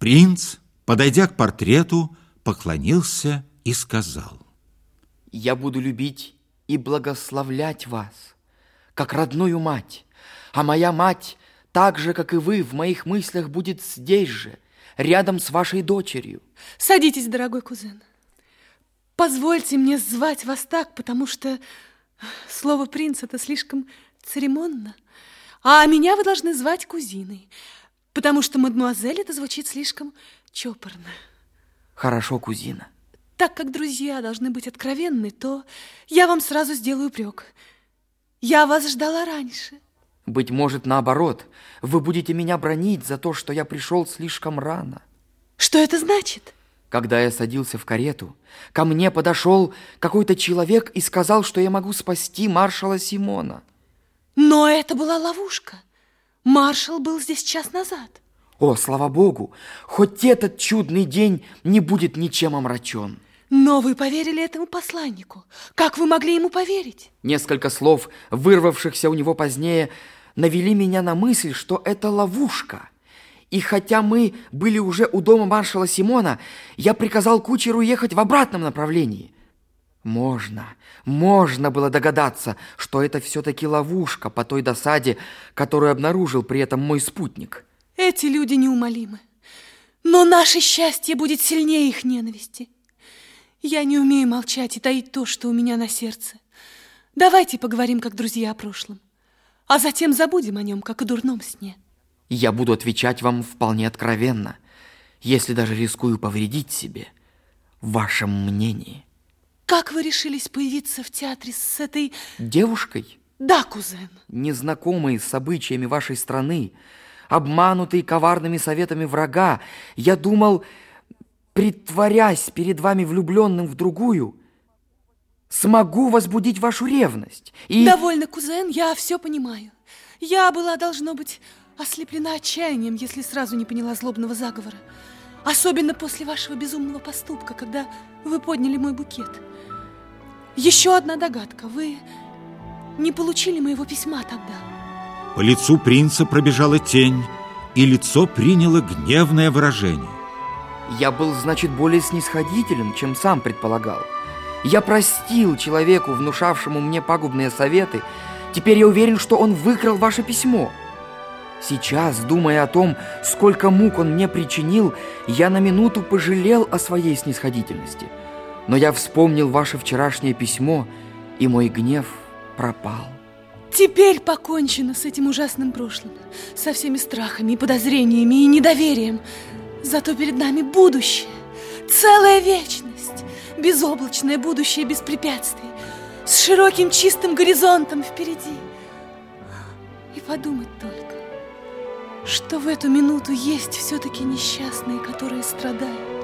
Принц, подойдя к портрету, поклонился и сказал. «Я буду любить и благословлять вас, как родную мать, а моя мать, так же, как и вы, в моих мыслях будет здесь же, рядом с вашей дочерью». Садитесь, дорогой кузен. Позвольте мне звать вас так, потому что слово принц это слишком церемонно. А меня вы должны звать кузиной, потому что мадмуазель это звучит слишком чопорно. Хорошо, кузина. Так как друзья должны быть откровенны, то я вам сразу сделаю упрек. Я вас ждала раньше. Быть может, наоборот, вы будете меня бронить за то, что я пришел слишком рано. Что это значит? Когда я садился в карету, ко мне подошел какой-то человек и сказал, что я могу спасти маршала Симона. Но это была ловушка. Маршал был здесь час назад. О, слава богу, хоть этот чудный день не будет ничем омрачен. Но вы поверили этому посланнику. Как вы могли ему поверить? Несколько слов, вырвавшихся у него позднее, навели меня на мысль, что это ловушка. И хотя мы были уже у дома маршала Симона, я приказал кучеру ехать в обратном направлении. Можно, можно было догадаться, что это все-таки ловушка по той досаде, которую обнаружил при этом мой спутник. Эти люди неумолимы. Но наше счастье будет сильнее их ненависти. Я не умею молчать и таить то, что у меня на сердце. Давайте поговорим, как друзья о прошлом, а затем забудем о нем, как о дурном сне. Я буду отвечать вам вполне откровенно, если даже рискую повредить себе в вашем мнении. Как вы решились появиться в театре с этой... Девушкой? Да, кузен. Незнакомой с обычаями вашей страны, обманутый коварными советами врага, я думал притворясь перед вами влюбленным в другую, смогу возбудить вашу ревность. И... Довольно, кузен, я все понимаю. Я была, должно быть, ослеплена отчаянием, если сразу не поняла злобного заговора. Особенно после вашего безумного поступка, когда вы подняли мой букет. Еще одна догадка. Вы не получили моего письма тогда. По лицу принца пробежала тень, и лицо приняло гневное выражение. Я был, значит, более снисходителен, чем сам предполагал. Я простил человеку, внушавшему мне пагубные советы. Теперь я уверен, что он выкрал ваше письмо. Сейчас, думая о том, сколько мук он мне причинил, я на минуту пожалел о своей снисходительности. Но я вспомнил ваше вчерашнее письмо, и мой гнев пропал. Теперь покончено с этим ужасным прошлым, со всеми страхами и подозрениями и недоверием. Зато перед нами будущее, целая вечность, безоблачное будущее без препятствий, с широким чистым горизонтом впереди. И подумать только, что в эту минуту есть все-таки несчастные, которые страдают.